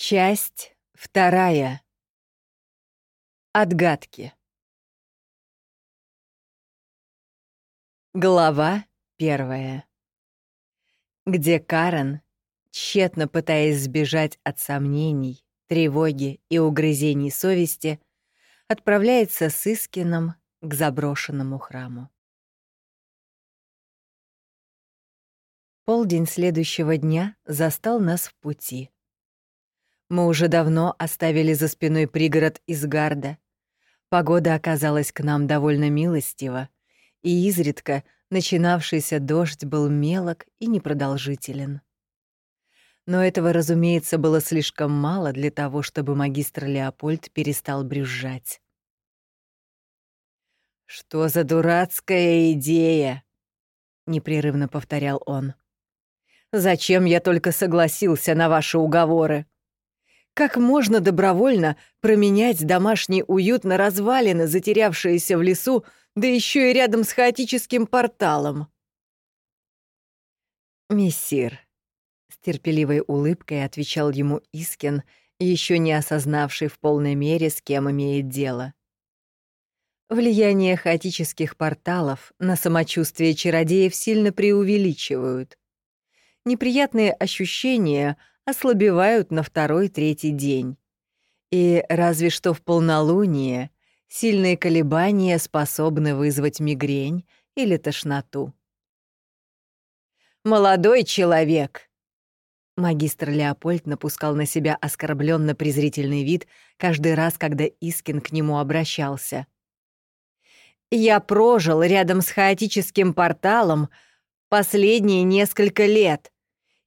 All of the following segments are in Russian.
Часть вторая. Отгадки. Глава первая. Где Карен, тщетно пытаясь сбежать от сомнений, тревоги и угрызений совести, отправляется с Искином к заброшенному храму. Полдень следующего дня застал нас в пути. Мы уже давно оставили за спиной пригород Изгарда. Погода оказалась к нам довольно милостива, и изредка начинавшийся дождь был мелок и непродолжителен. Но этого, разумеется, было слишком мало для того, чтобы магистр Леопольд перестал брюзжать. «Что за дурацкая идея?» — непрерывно повторял он. «Зачем я только согласился на ваши уговоры?» Как можно добровольно променять домашний уют на развалины, затерявшиеся в лесу, да еще и рядом с хаотическим порталом? «Мессир», — с терпеливой улыбкой отвечал ему Искин, еще не осознавший в полной мере, с кем имеет дело. Влияние хаотических порталов на самочувствие чародеев сильно преувеличивают. Неприятные ощущения ослабевают на второй-третий день. И разве что в полнолуние сильные колебания способны вызвать мигрень или тошноту. «Молодой человек!» Магистр Леопольд напускал на себя оскорбленно презрительный вид каждый раз, когда Искин к нему обращался. «Я прожил рядом с хаотическим порталом последние несколько лет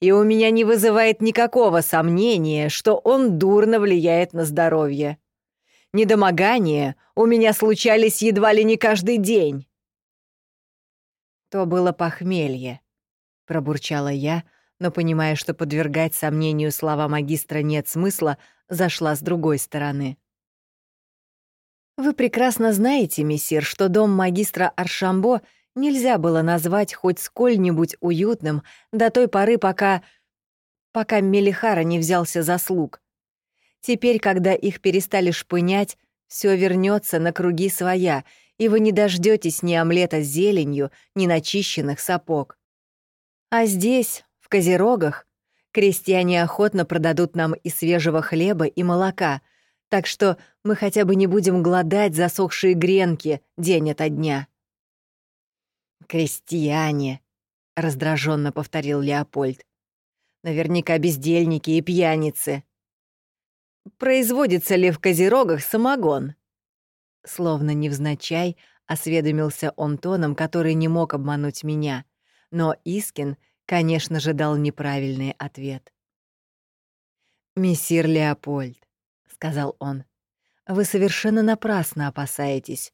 и у меня не вызывает никакого сомнения, что он дурно влияет на здоровье. Недомогания у меня случались едва ли не каждый день. То было похмелье, пробурчала я, но, понимая, что подвергать сомнению слова магистра нет смысла, зашла с другой стороны. Вы прекрасно знаете, мессир, что дом магистра Аршамбо — нельзя было назвать хоть сколь-нибудь уютным до той поры, пока... пока Мелихара не взялся за слуг. Теперь, когда их перестали шпынять, все вернется на круги своя, и вы не дождетесь ни омлета с зеленью, ни начищенных сапог. А здесь, в Козерогах, крестьяне охотно продадут нам и свежего хлеба, и молока, так что мы хотя бы не будем гладать засохшие гренки день ото дня. «Крестьяне», — раздраженно повторил Леопольд. «Наверняка бездельники и пьяницы». «Производится ли в Козерогах самогон?» Словно невзначай осведомился он тоном, который не мог обмануть меня, но Искин, конечно же, дал неправильный ответ. «Мессир Леопольд», — сказал он, — «вы совершенно напрасно опасаетесь.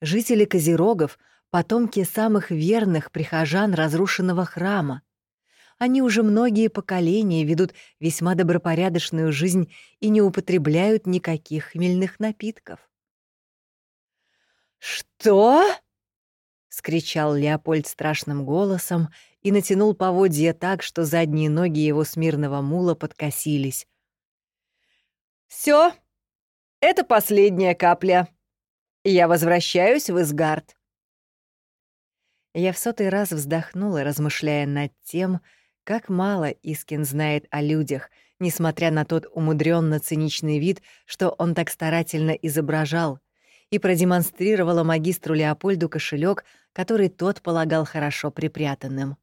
Жители Козерогов — потомки самых верных прихожан разрушенного храма. Они уже многие поколения ведут весьма добропорядочную жизнь и не употребляют никаких хмельных напитков. «Что?» — скричал Леопольд страшным голосом и натянул поводья так, что задние ноги его смирного мула подкосились. «Всё, это последняя капля. Я возвращаюсь в Изгард. Я в сотый раз вздохнула, размышляя над тем, как мало Искин знает о людях, несмотря на тот умудренно циничный вид, что он так старательно изображал, и продемонстрировала магистру Леопольду кошелек, который тот полагал хорошо припрятанным.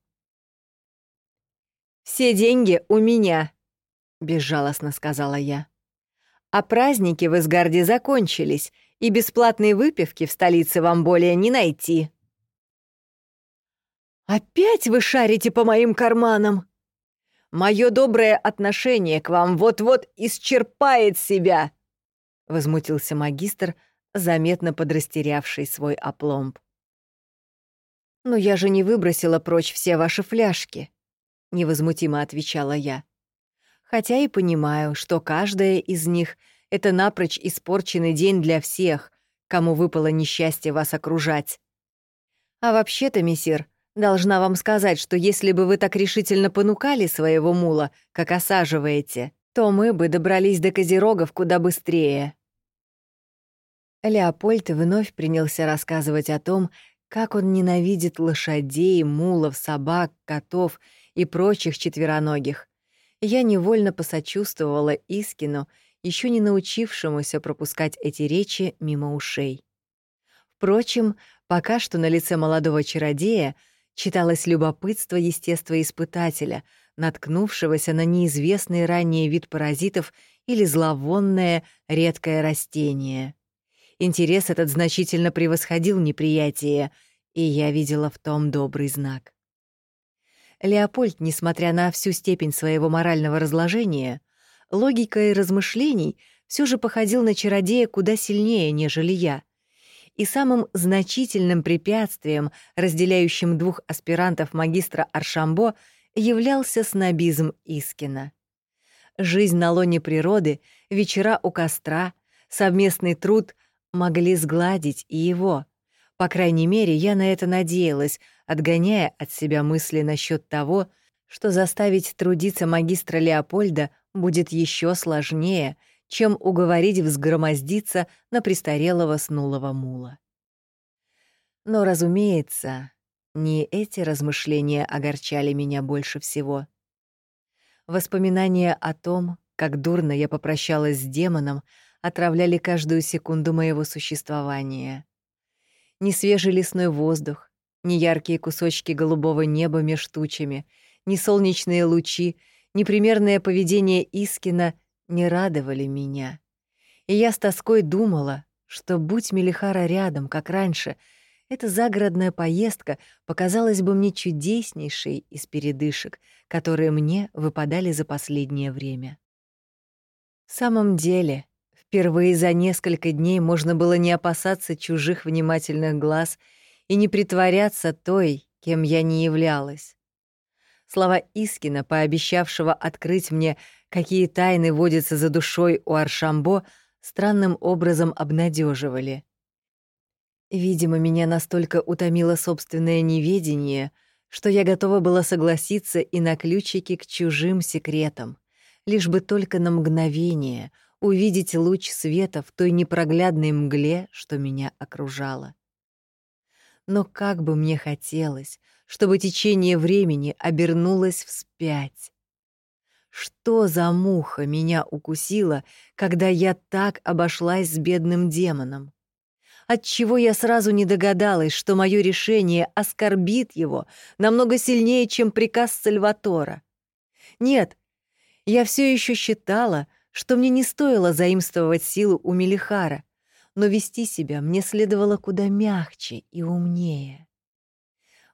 «Все деньги у меня», — безжалостно сказала я. «А праздники в Изгарде закончились, и бесплатной выпивки в столице вам более не найти». «Опять вы шарите по моим карманам?» «Мое доброе отношение к вам вот-вот исчерпает себя!» — возмутился магистр, заметно подрастерявший свой опломб. «Но я же не выбросила прочь все ваши фляжки», — невозмутимо отвечала я. «Хотя и понимаю, что каждая из них — это напрочь испорченный день для всех, кому выпало несчастье вас окружать. А вообще-то, мессир, Должна вам сказать, что если бы вы так решительно понукали своего мула, как осаживаете, то мы бы добрались до Козерогов куда быстрее. Леопольд вновь принялся рассказывать о том, как он ненавидит лошадей, мулов, собак, котов и прочих четвероногих. Я невольно посочувствовала Искину, еще не научившемуся пропускать эти речи мимо ушей. Впрочем, пока что на лице молодого чародея читалось любопытство естествоиспытателя, наткнувшегося на неизвестный ранее вид паразитов или зловонное редкое растение. Интерес этот значительно превосходил неприятие, и я видела в том добрый знак. Леопольд, несмотря на всю степень своего морального разложения, логикой размышлений все же походил на чародея куда сильнее, нежели я. И самым значительным препятствием, разделяющим двух аспирантов магистра Аршамбо, являлся снобизм Искина. Жизнь на лоне природы, вечера у костра, совместный труд могли сгладить и его. По крайней мере, я на это надеялась, отгоняя от себя мысли насчет того, что заставить трудиться магистра Леопольда будет еще сложнее, чем уговорить взгромоздиться на престарелого снулого мула. Но, разумеется, не эти размышления огорчали меня больше всего. Воспоминания о том, как дурно я попрощалась с демоном, отравляли каждую секунду моего существования. Ни свежий лесной воздух, ни яркие кусочки голубого неба меж тучами, ни солнечные лучи, ни примерное поведение Искина не радовали меня. И я с тоской думала, что, будь Мелихара рядом, как раньше, эта загородная поездка показалась бы мне чудеснейшей из передышек, которые мне выпадали за последнее время. В самом деле, Впервые за несколько дней можно было не опасаться чужих внимательных глаз и не притворяться той, кем я не являлась. Слова Искина, пообещавшего открыть мне, какие тайны водятся за душой у Аршамбо, странным образом обнадеживали. Видимо, меня настолько утомило собственное неведение, что я готова была согласиться и на ключики к чужим секретам, лишь бы только на мгновение — увидеть луч света в той непроглядной мгле, что меня окружало. Но как бы мне хотелось, чтобы течение времени обернулось вспять. Что за муха меня укусила, когда я так обошлась с бедным демоном? Отчего я сразу не догадалась, что мое решение оскорбит его намного сильнее, чем приказ Сальватора? Нет, я все еще считала, что мне не стоило заимствовать силу у Мелихара, но вести себя мне следовало куда мягче и умнее.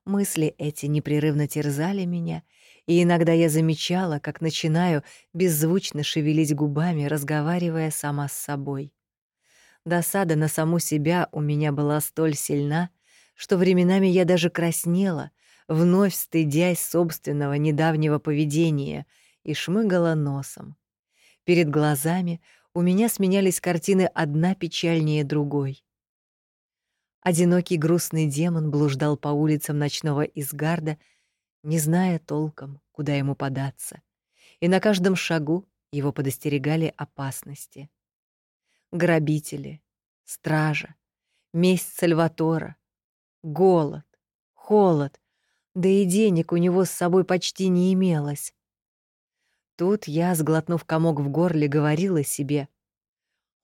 Мысли эти непрерывно терзали меня, и иногда я замечала, как начинаю беззвучно шевелить губами, разговаривая сама с собой. Досада на саму себя у меня была столь сильна, что временами я даже краснела, вновь стыдясь собственного недавнего поведения, и шмыгала носом. Перед глазами у меня сменялись картины одна печальнее другой. Одинокий грустный демон блуждал по улицам ночного Изгарда, не зная толком, куда ему податься, и на каждом шагу его подостерегали опасности. Грабители, стража, месть Сальватора, голод, холод, да и денег у него с собой почти не имелось. Тут я, сглотнув комок в горле, говорила себе.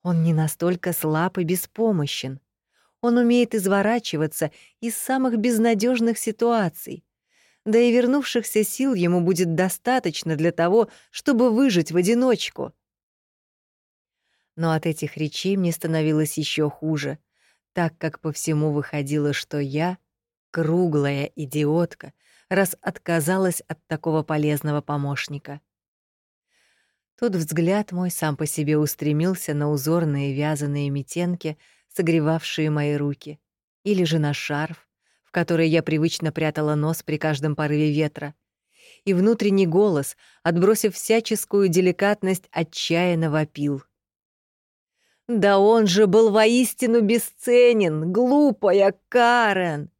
Он не настолько слаб и беспомощен. Он умеет изворачиваться из самых безнадежных ситуаций. Да и вернувшихся сил ему будет достаточно для того, чтобы выжить в одиночку. Но от этих речей мне становилось еще хуже, так как по всему выходило, что я — круглая идиотка, раз отказалась от такого полезного помощника. Тут взгляд мой сам по себе устремился на узорные вязаные метенки, согревавшие мои руки, или же на шарф, в который я привычно прятала нос при каждом порыве ветра. И внутренний голос, отбросив всяческую деликатность, отчаянно вопил. «Да он же был воистину бесценен, глупая Карен!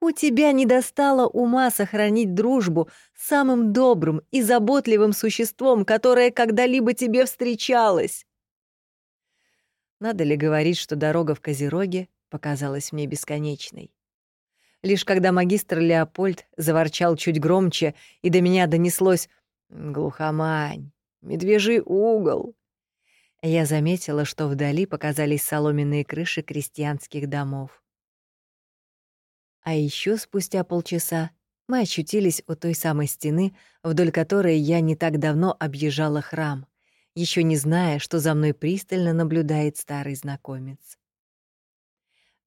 У тебя не достало ума сохранить дружбу с самым добрым и заботливым существом, которое когда-либо тебе встречалось. Надо ли говорить, что дорога в Козероге показалась мне бесконечной? Лишь когда магистр Леопольд заворчал чуть громче, и до меня донеслось «Глухомань, медвежий угол», я заметила, что вдали показались соломенные крыши крестьянских домов. А еще спустя полчаса мы очутились у той самой стены, вдоль которой я не так давно объезжала храм, еще не зная, что за мной пристально наблюдает старый знакомец.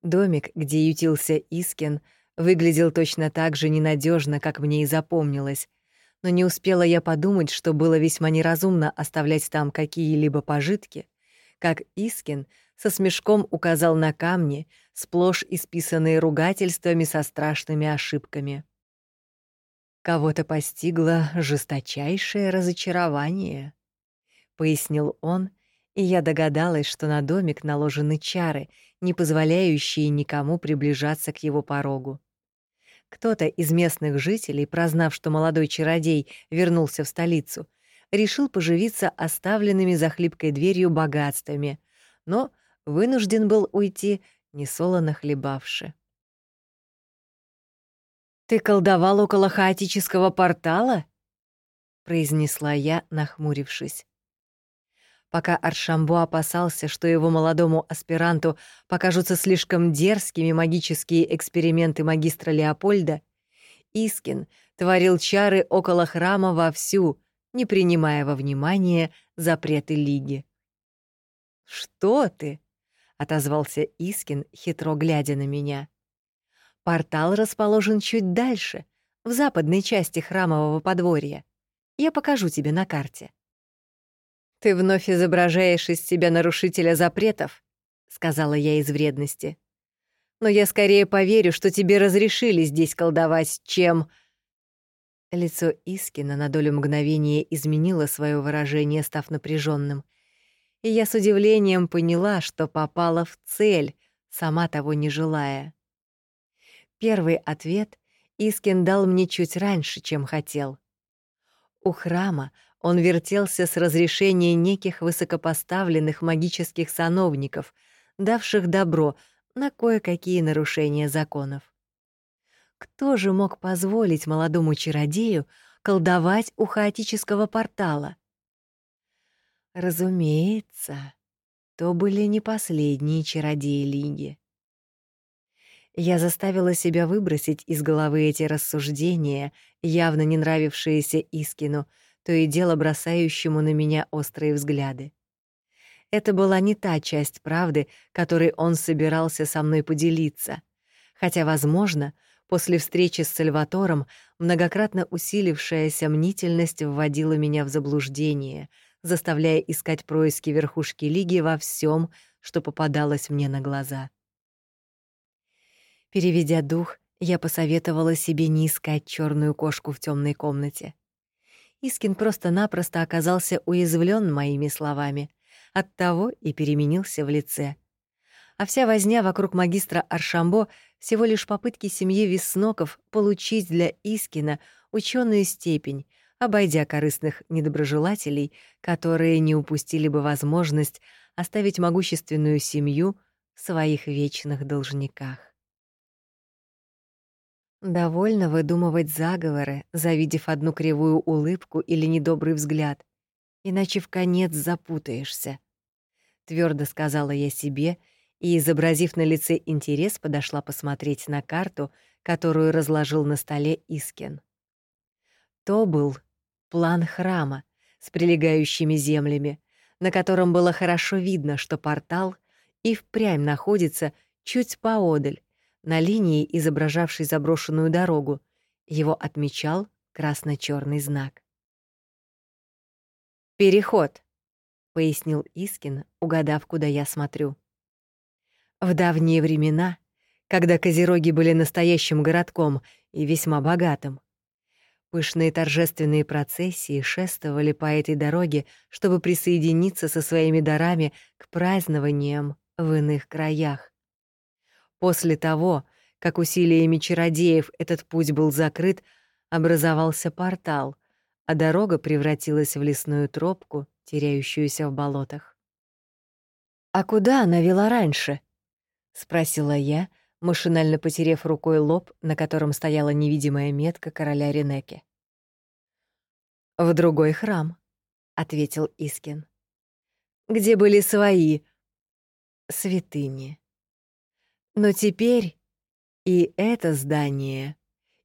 Домик, где ютился Искин, выглядел точно так же ненадежно, как мне и запомнилось, но не успела я подумать, что было весьма неразумно оставлять там какие-либо пожитки, как Искин со смешком указал на камни, сплошь исписанные ругательствами со страшными ошибками. «Кого-то постигло жесточайшее разочарование», — пояснил он, и я догадалась, что на домик наложены чары, не позволяющие никому приближаться к его порогу. Кто-то из местных жителей, прознав, что молодой чародей вернулся в столицу, решил поживиться оставленными за хлипкой дверью богатствами, но вынужден был уйти, несолоно хлебавши. «Ты колдовал около хаотического портала?» — произнесла я, нахмурившись. Пока Аршамбо опасался, что его молодому аспиранту покажутся слишком дерзкими магические эксперименты магистра Леопольда, Искин творил чары около храма вовсю, не принимая во внимание запреты Лиги. «Что ты?» — отозвался Искин, хитро глядя на меня. «Портал расположен чуть дальше, в западной части храмового подворья. Я покажу тебе на карте». «Ты вновь изображаешь из себя нарушителя запретов», — сказала я из вредности. «Но я скорее поверю, что тебе разрешили здесь колдовать, чем...» Лицо Искина на долю мгновения изменило свое выражение, став напряженным, и я с удивлением поняла, что попала в цель, сама того не желая. Первый ответ Искин дал мне чуть раньше, чем хотел. У храма он вертелся с разрешения неких высокопоставленных магических сановников, давших добро на кое-какие нарушения законов. Кто же мог позволить молодому чародею колдовать у хаотического портала? Разумеется, то были не последние чародеи Лиги. Я заставила себя выбросить из головы эти рассуждения, явно не нравившиеся Искину, то и дело бросающему на меня острые взгляды. Это была не та часть правды, которой он собирался со мной поделиться. Хотя, возможно, после встречи с Сальватором многократно усилившаяся мнительность вводила меня в заблуждение, заставляя искать происки верхушки лиги во всем, что попадалось мне на глаза. Переведя дух, я посоветовала себе не искать черную кошку в темной комнате. Искин просто-напросто оказался уязвлен моими словами, оттого и переменился в лице. А вся возня вокруг магистра Аршамбо всего лишь попытки семьи Весноков получить для Искина ученую степень, обойдя корыстных недоброжелателей, которые не упустили бы возможность оставить могущественную семью в своих вечных должниках. Довольно выдумывать заговоры, завидев одну кривую улыбку или недобрый взгляд, иначе в конец запутаешься. Твердо сказала я себе и, изобразив на лице интерес, подошла посмотреть на карту, которую разложил на столе Искин. То был план храма с прилегающими землями, на котором было хорошо видно, что портал и впрямь находится чуть поодаль, на линии, изображавшей заброшенную дорогу. Его отмечал красно черный знак. «Переход», — пояснил Искин, угадав, куда я смотрю. В давние времена, когда Козероги были настоящим городком и весьма богатым, пышные торжественные процессии шествовали по этой дороге, чтобы присоединиться со своими дарами к празднованиям в иных краях. После того, как усилиями чародеев этот путь был закрыт, образовался портал, а дорога превратилась в лесную тропку, теряющуюся в болотах. «А куда она вела раньше?» — спросила я, машинально потерев рукой лоб, на котором стояла невидимая метка короля Ренеки. «В другой храм», — ответил Искин. «Где были свои святыни. Но теперь и это здание,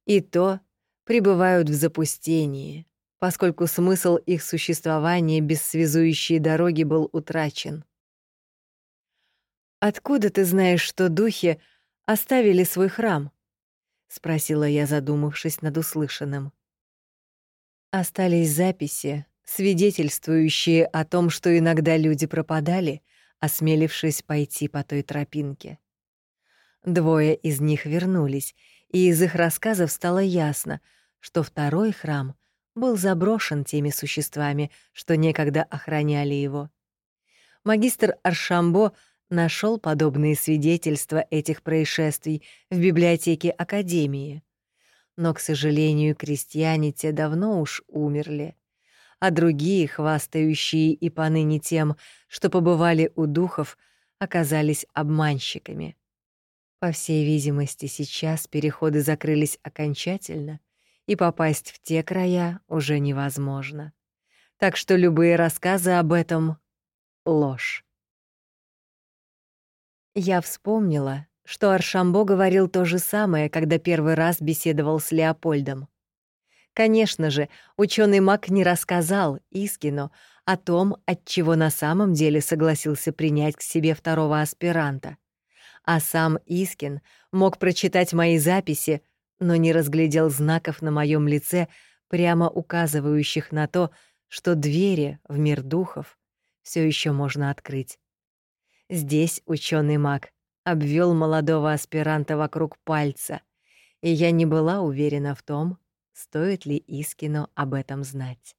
и то пребывают в запустении, поскольку смысл их существования без связующей дороги был утрачен. «Откуда ты знаешь, что духи оставили свой храм?» — спросила я, задумавшись над услышанным. Остались записи, свидетельствующие о том, что иногда люди пропадали, осмелившись пойти по той тропинке. Двое из них вернулись, и из их рассказов стало ясно, что второй храм был заброшен теми существами, что некогда охраняли его. Магистр Аршамбо нашел подобные свидетельства этих происшествий в библиотеке Академии. Но, к сожалению, крестьяне те давно уж умерли а другие, хвастающие и поныне тем, что побывали у духов, оказались обманщиками. По всей видимости, сейчас переходы закрылись окончательно, и попасть в те края уже невозможно. Так что любые рассказы об этом — ложь. Я вспомнила, что Аршамбо говорил то же самое, когда первый раз беседовал с Леопольдом. Конечно же, ученый Мак не рассказал Искину о том, от чего на самом деле согласился принять к себе второго аспиранта. А сам Искин мог прочитать мои записи, но не разглядел знаков на моем лице, прямо указывающих на то, что двери в мир духов все еще можно открыть. Здесь ученый маг обвел молодого аспиранта вокруг пальца, и я не была уверена в том, Стоит ли Искину об этом знать?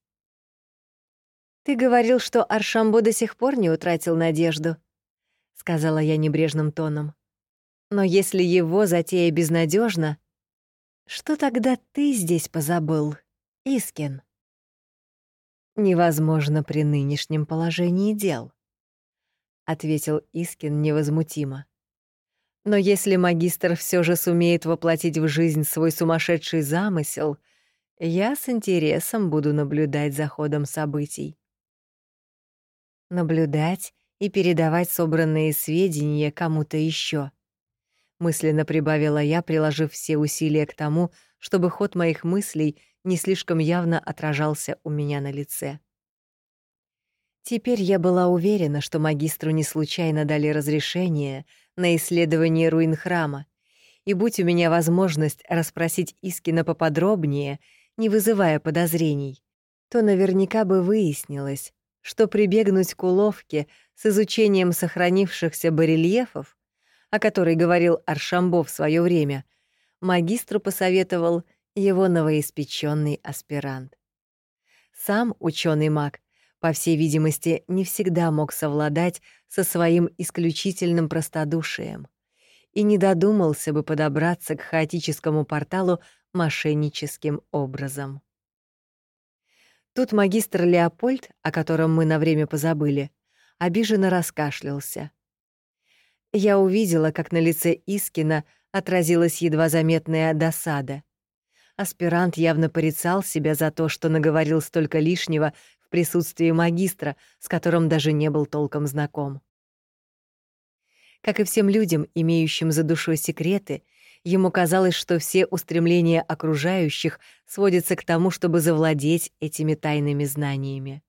«Ты говорил, что Аршамбо до сих пор не утратил надежду», — сказала я небрежным тоном. «Но если его затея безнадежна, что тогда ты здесь позабыл, Искин?» «Невозможно при нынешнем положении дел», — ответил Искин невозмутимо. Но если магистр все же сумеет воплотить в жизнь свой сумасшедший замысел, я с интересом буду наблюдать за ходом событий. Наблюдать и передавать собранные сведения кому-то еще. Мысленно прибавила я, приложив все усилия к тому, чтобы ход моих мыслей не слишком явно отражался у меня на лице. Теперь я была уверена, что магистру не случайно дали разрешение — на исследование руин храма, и будь у меня возможность расспросить Искина поподробнее, не вызывая подозрений, то наверняка бы выяснилось, что прибегнуть к уловке с изучением сохранившихся барельефов, о которой говорил Аршамбо в свое время, магистру посоветовал его новоиспеченный аспирант. Сам ученый маг по всей видимости, не всегда мог совладать со своим исключительным простодушием и не додумался бы подобраться к хаотическому порталу мошенническим образом. Тут магистр Леопольд, о котором мы на время позабыли, обиженно раскашлялся. Я увидела, как на лице Искина отразилась едва заметная досада. Аспирант явно порицал себя за то, что наговорил столько лишнего присутствии магистра, с которым даже не был толком знаком. Как и всем людям, имеющим за душой секреты, ему казалось, что все устремления окружающих сводятся к тому, чтобы завладеть этими тайными знаниями.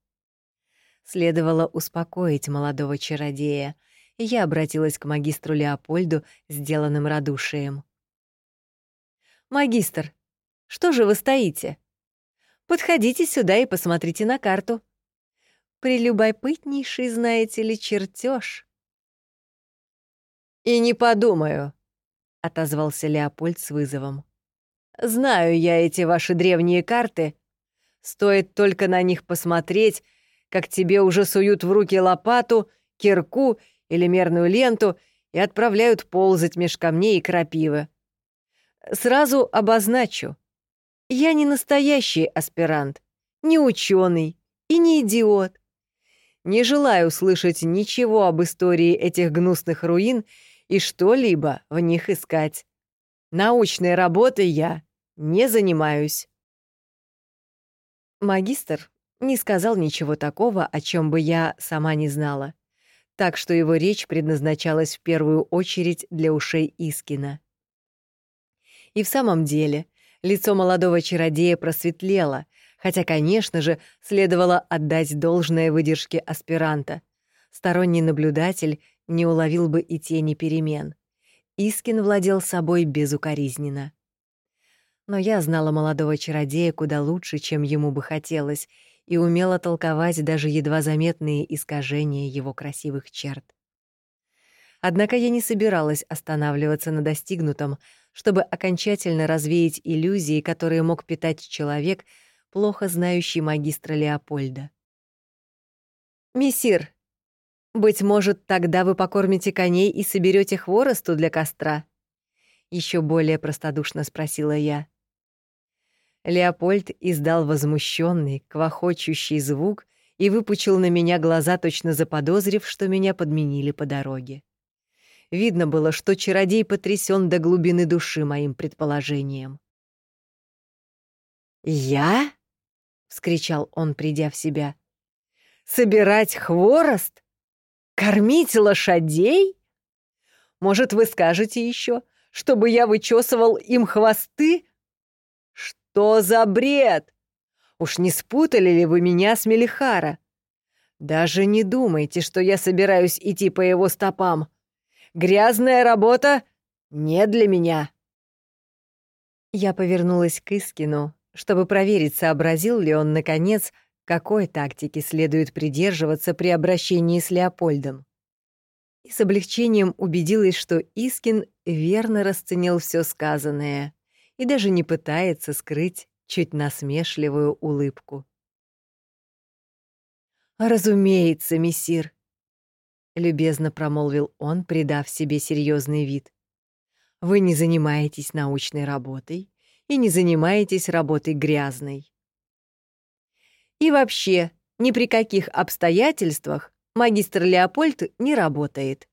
Следовало успокоить молодого чародея, я обратилась к магистру Леопольду, сделанным радушием. «Магистр, что же вы стоите? Подходите сюда и посмотрите на карту. Прелюбопытнейший, знаете ли, чертеж. «И не подумаю», — отозвался Леопольд с вызовом. «Знаю я эти ваши древние карты. Стоит только на них посмотреть, как тебе уже суют в руки лопату, кирку или мерную ленту и отправляют ползать меж камней и крапивы. Сразу обозначу. Я не настоящий аспирант, не ученый и не идиот. Не желаю слышать ничего об истории этих гнусных руин и что-либо в них искать. Научной работой я не занимаюсь. Магистр не сказал ничего такого, о чем бы я сама не знала, так что его речь предназначалась в первую очередь для ушей Искина. И в самом деле лицо молодого чародея просветлело, хотя, конечно же, следовало отдать должное выдержке аспиранта. Сторонний наблюдатель не уловил бы и тени перемен. Искин владел собой безукоризненно. Но я знала молодого чародея куда лучше, чем ему бы хотелось, и умела толковать даже едва заметные искажения его красивых черт. Однако я не собиралась останавливаться на достигнутом, чтобы окончательно развеять иллюзии, которые мог питать человек, плохо знающий магистра Леопольда. «Мессир, быть может, тогда вы покормите коней и соберете хворосту для костра?» Еще более простодушно спросила я. Леопольд издал возмущенный, квохочущий звук и выпучил на меня глаза, точно заподозрив, что меня подменили по дороге. Видно было, что чародей потрясен до глубины души моим предположением. «Я?» — вскричал он, придя в себя. «Собирать хворост? Кормить лошадей? Может, вы скажете еще, чтобы я вычесывал им хвосты? Что за бред? Уж не спутали ли вы меня с Мелихара? Даже не думайте, что я собираюсь идти по его стопам. Грязная работа не для меня. Я повернулась к Искину, чтобы проверить, сообразил ли он, наконец, какой тактики следует придерживаться при обращении с Леопольдом. И с облегчением убедилась, что Искин верно расценил все сказанное и даже не пытается скрыть чуть насмешливую улыбку. «Разумеется, мессир», — любезно промолвил он, придав себе серьезный вид. «Вы не занимаетесь научной работой и не занимаетесь работой грязной. И вообще, ни при каких обстоятельствах магистр Леопольд не работает.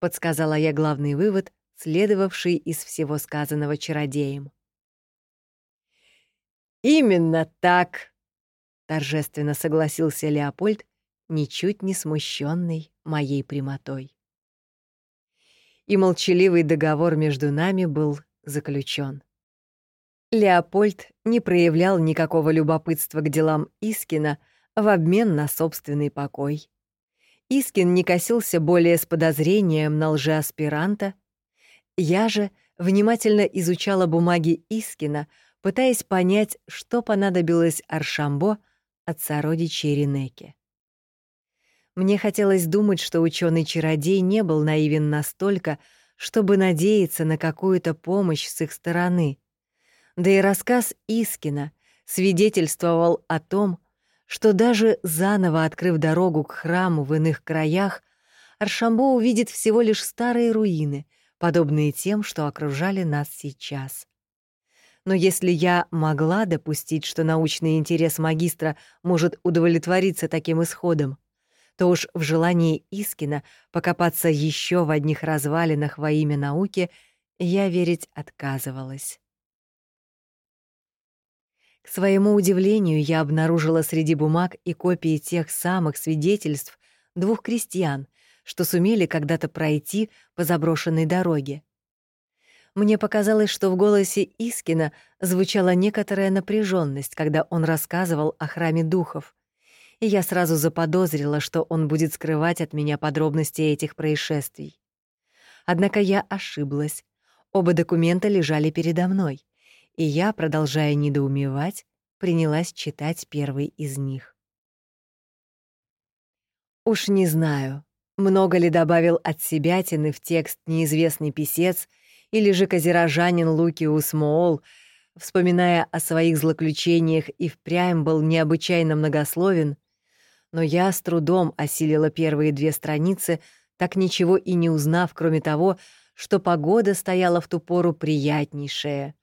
Подсказала я главный вывод, следовавший из всего сказанного чародеем. «Именно так!» — торжественно согласился Леопольд, ничуть не смущенный моей прямотой. И молчаливый договор между нами был заключен. Леопольд не проявлял никакого любопытства к делам Искина в обмен на собственный покой. Искин не косился более с подозрением на лжеаспиранта. Я же внимательно изучала бумаги Искина, пытаясь понять, что понадобилось Аршамбо от сородичей Ренеке. Мне хотелось думать, что ученый чародей не был наивен настолько, чтобы надеяться на какую-то помощь с их стороны — да и рассказ Искина свидетельствовал о том, что даже заново открыв дорогу к храму в иных краях, Аршамбо увидит всего лишь старые руины, подобные тем, что окружали нас сейчас. Но если я могла допустить, что научный интерес магистра может удовлетвориться таким исходом, то уж в желании Искина покопаться еще в одних развалинах во имя науки я верить отказывалась. К своему удивлению, я обнаружила среди бумаг и копии тех самых свидетельств двух крестьян, что сумели когда-то пройти по заброшенной дороге. Мне показалось, что в голосе Искина звучала некоторая напряженность, когда он рассказывал о храме духов, и я сразу заподозрила, что он будет скрывать от меня подробности этих происшествий. Однако я ошиблась. Оба документа лежали передо мной и я, продолжая недоумевать, принялась читать первый из них. Уж не знаю, много ли добавил от себятины в текст неизвестный писец или же козерожанин Лукиус Моол, вспоминая о своих злоключениях и впрямь был необычайно многословен, но я с трудом осилила первые две страницы, так ничего и не узнав, кроме того, что погода стояла в ту пору приятнейшая.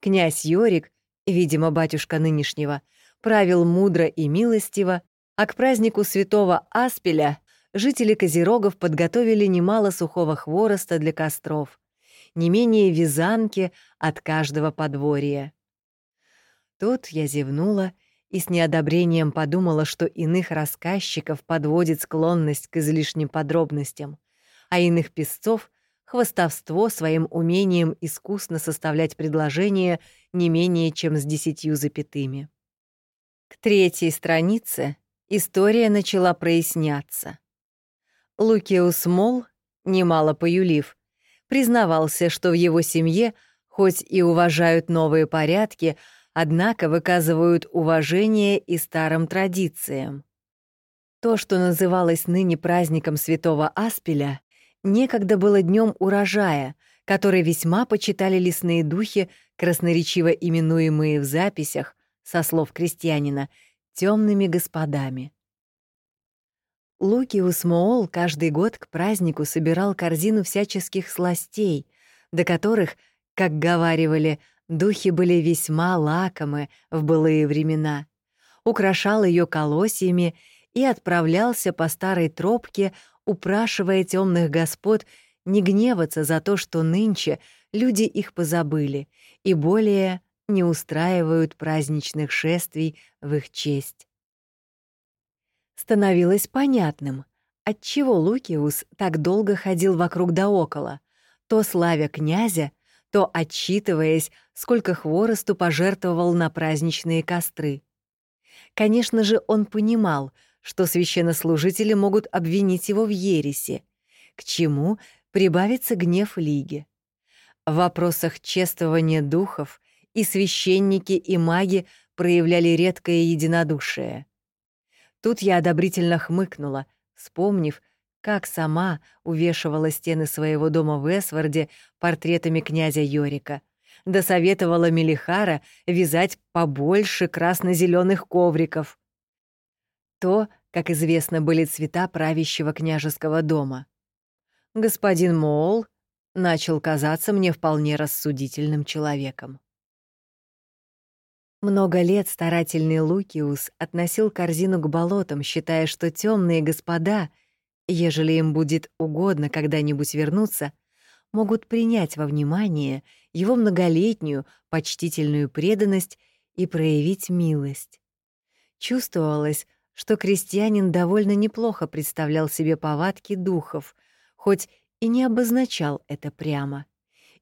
Князь Йорик, видимо, батюшка нынешнего, правил мудро и милостиво, а к празднику святого Аспеля жители Козерогов подготовили немало сухого хвороста для костров, не менее вязанки от каждого подворья. Тут я зевнула и с неодобрением подумала, что иных рассказчиков подводит склонность к излишним подробностям, а иных песцов — хвостовство своим умением искусно составлять предложения не менее чем с десятью запятыми. К третьей странице история начала проясняться. Лукиус Мол, немало поюлив, признавался, что в его семье, хоть и уважают новые порядки, однако выказывают уважение и старым традициям. То, что называлось ныне праздником святого Аспеля, некогда было днем урожая, который весьма почитали лесные духи, красноречиво именуемые в записях, со слов крестьянина, темными господами. Лукиус Моол каждый год к празднику собирал корзину всяческих сластей, до которых, как говаривали, духи были весьма лакомы в былые времена, украшал ее колосьями и отправлялся по старой тропке, упрашивая темных господ не гневаться за то, что нынче люди их позабыли и более не устраивают праздничных шествий в их честь. Становилось понятным, отчего Лукиус так долго ходил вокруг да около, то славя князя, то отчитываясь, сколько хворосту пожертвовал на праздничные костры. Конечно же, он понимал, что священнослужители могут обвинить его в ересе, к чему прибавится гнев Лиги. В вопросах чествования духов и священники, и маги проявляли редкое единодушие. Тут я одобрительно хмыкнула, вспомнив, как сама увешивала стены своего дома в Эсварде портретами князя Йорика, досоветовала Мелихара вязать побольше красно-зеленых ковриков. То, как известно, были цвета правящего княжеского дома. Господин Моул начал казаться мне вполне рассудительным человеком. Много лет старательный Лукиус относил корзину к болотам, считая, что темные господа, ежели им будет угодно когда-нибудь вернуться, могут принять во внимание его многолетнюю почтительную преданность и проявить милость. Чувствовалось, что крестьянин довольно неплохо представлял себе повадки духов, хоть и не обозначал это прямо,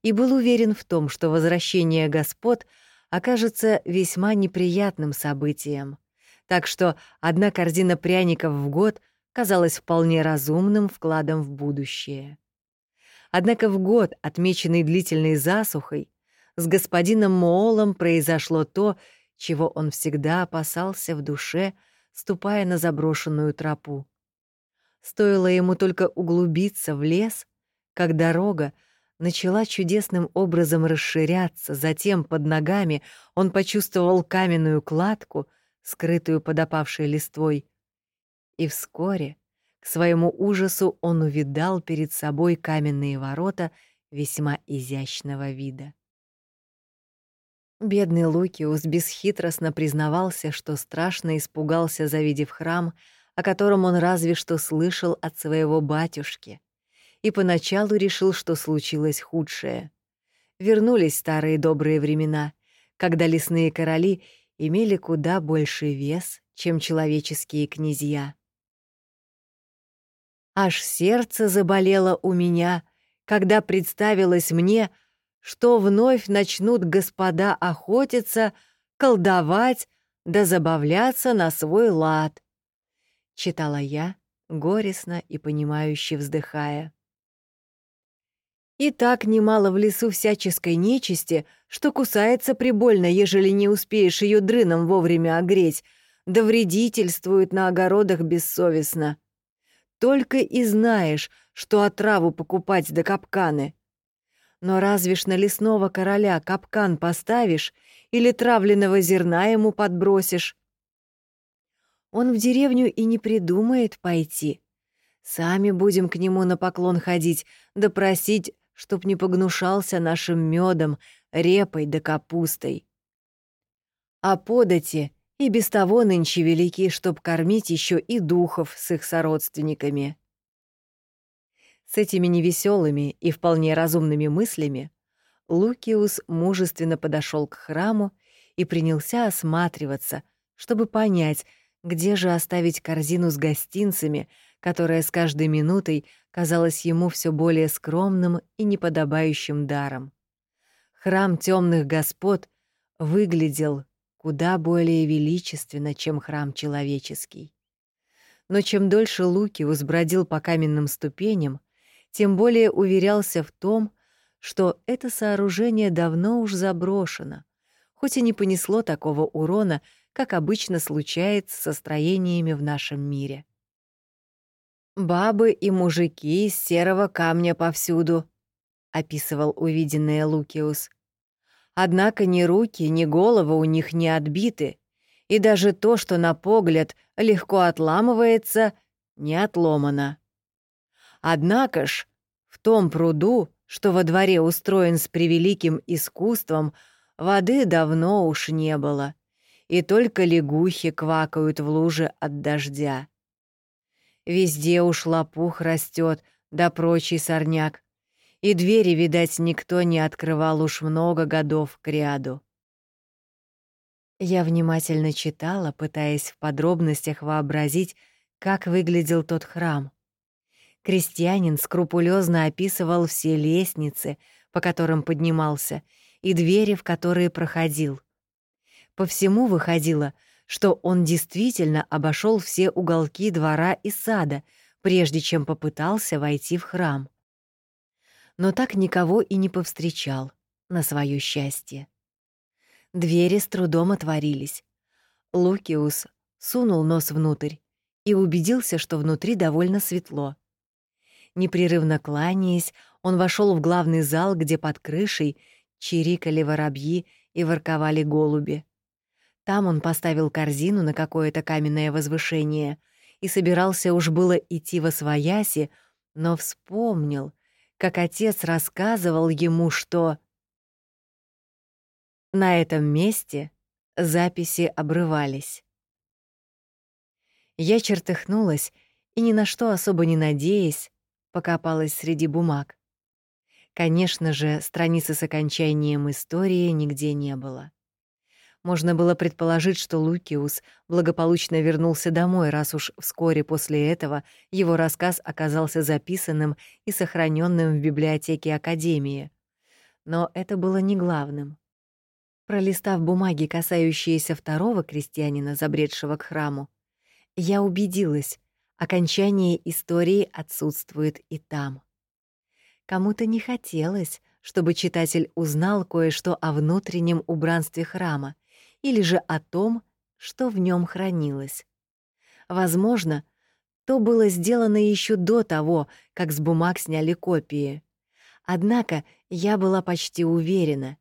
и был уверен в том, что возвращение господ — окажется весьма неприятным событием. Так что одна корзина пряников в год казалась вполне разумным вкладом в будущее. Однако в год, отмеченный длительной засухой, с господином Моолом произошло то, чего он всегда опасался в душе, ступая на заброшенную тропу. Стоило ему только углубиться в лес, как дорога, начала чудесным образом расширяться, затем под ногами он почувствовал каменную кладку, скрытую под опавшей листвой. И вскоре, к своему ужасу, он увидал перед собой каменные ворота весьма изящного вида. Бедный Лукиус бесхитростно признавался, что страшно испугался, завидев храм, о котором он разве что слышал от своего батюшки — и поначалу решил, что случилось худшее. Вернулись старые добрые времена, когда лесные короли имели куда больше вес, чем человеческие князья. Аж сердце заболело у меня, когда представилось мне, что вновь начнут господа охотиться, колдовать да забавляться на свой лад. Читала я, горестно и понимающе вздыхая. И так немало в лесу всяческой нечисти, что кусается прибольно, ежели не успеешь ее дрыном вовремя огреть, да вредительствует на огородах бессовестно. Только и знаешь, что отраву покупать да капканы. Но разве ж на лесного короля капкан поставишь или травленного зерна ему подбросишь? Он в деревню и не придумает пойти. Сами будем к нему на поклон ходить, да просить, чтоб не погнушался нашим медом, репой да капустой. А подати и без того нынче велики, чтоб кормить еще и духов с их сородственниками. С этими невеселыми и вполне разумными мыслями Лукиус мужественно подошел к храму и принялся осматриваться, чтобы понять, где же оставить корзину с гостинцами, которая с каждой минутой казалась ему все более скромным и неподобающим даром. Храм темных господ выглядел куда более величественно, чем храм человеческий. Но чем дольше Лукиус бродил по каменным ступеням, тем более уверялся в том, что это сооружение давно уж заброшено, хоть и не понесло такого урона, как обычно случается со строениями в нашем мире. «Бабы и мужики из серого камня повсюду», — описывал увиденное Лукиус. «Однако ни руки, ни голова у них не отбиты, и даже то, что на погляд легко отламывается, не отломано. Однако ж, в том пруду, что во дворе устроен с превеликим искусством, воды давно уж не было, и только лягухи квакают в луже от дождя. Везде уж лопух растет, да прочий сорняк. И двери, видать, никто не открывал уж много годов к ряду. Я внимательно читала, пытаясь в подробностях вообразить, как выглядел тот храм. Крестьянин скрупулезно описывал все лестницы, по которым поднимался, и двери, в которые проходил. По всему выходило — что он действительно обошел все уголки двора и сада, прежде чем попытался войти в храм. Но так никого и не повстречал, на свое счастье. Двери с трудом отворились. Лукиус сунул нос внутрь и убедился, что внутри довольно светло. Непрерывно кланяясь, он вошел в главный зал, где под крышей чирикали воробьи и ворковали голуби. Там он поставил корзину на какое-то каменное возвышение и собирался уж было идти во свояси, но вспомнил, как отец рассказывал ему, что... На этом месте записи обрывались. Я чертыхнулась и, ни на что особо не надеясь, покопалась среди бумаг. Конечно же, страницы с окончанием истории нигде не было. Можно было предположить, что Лукиус благополучно вернулся домой, раз уж вскоре после этого его рассказ оказался записанным и сохраненным в библиотеке Академии. Но это было не главным. Пролистав бумаги, касающиеся второго крестьянина, забредшего к храму, я убедилась, окончание истории отсутствует и там. Кому-то не хотелось, чтобы читатель узнал кое-что о внутреннем убранстве храма, или же о том, что в нем хранилось. Возможно, то было сделано еще до того, как с бумаг сняли копии. Однако я была почти уверена,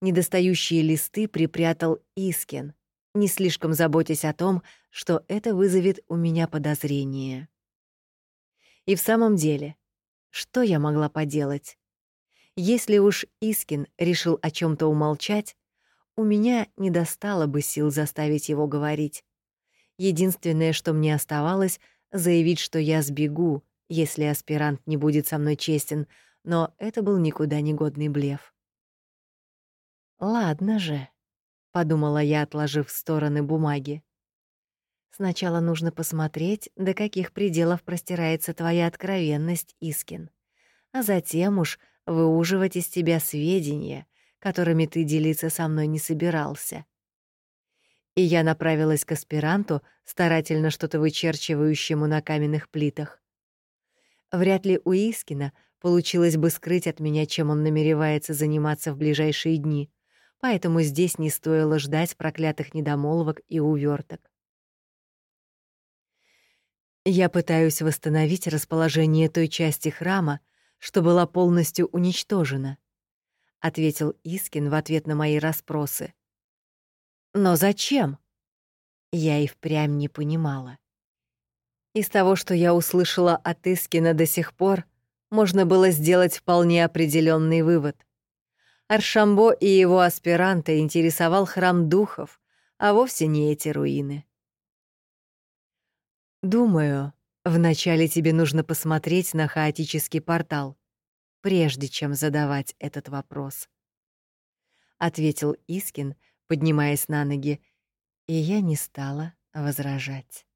недостающие листы припрятал Искин, не слишком заботясь о том, что это вызовет у меня подозрение. И в самом деле, что я могла поделать? Если уж Искин решил о чем то умолчать, у меня не достало бы сил заставить его говорить. Единственное, что мне оставалось, заявить, что я сбегу, если аспирант не будет со мной честен, но это был никуда не годный блеф. «Ладно же», — подумала я, отложив в стороны бумаги. «Сначала нужно посмотреть, до каких пределов простирается твоя откровенность, Искин, а затем уж выуживать из тебя сведения, которыми ты делиться со мной не собирался. И я направилась к аспиранту, старательно что-то вычерчивающему на каменных плитах. Вряд ли у Искина получилось бы скрыть от меня, чем он намеревается заниматься в ближайшие дни, поэтому здесь не стоило ждать проклятых недомолвок и уверток. Я пытаюсь восстановить расположение той части храма, что была полностью уничтожена ответил Искин в ответ на мои расспросы. Но зачем? Я и впрямь не понимала. Из того, что я услышала от Искина до сих пор, можно было сделать вполне определенный вывод. Аршамбо и его аспиранта интересовал храм духов, а вовсе не эти руины. «Думаю, вначале тебе нужно посмотреть на хаотический портал, прежде чем задавать этот вопрос», — ответил Искин, поднимаясь на ноги, и я не стала возражать.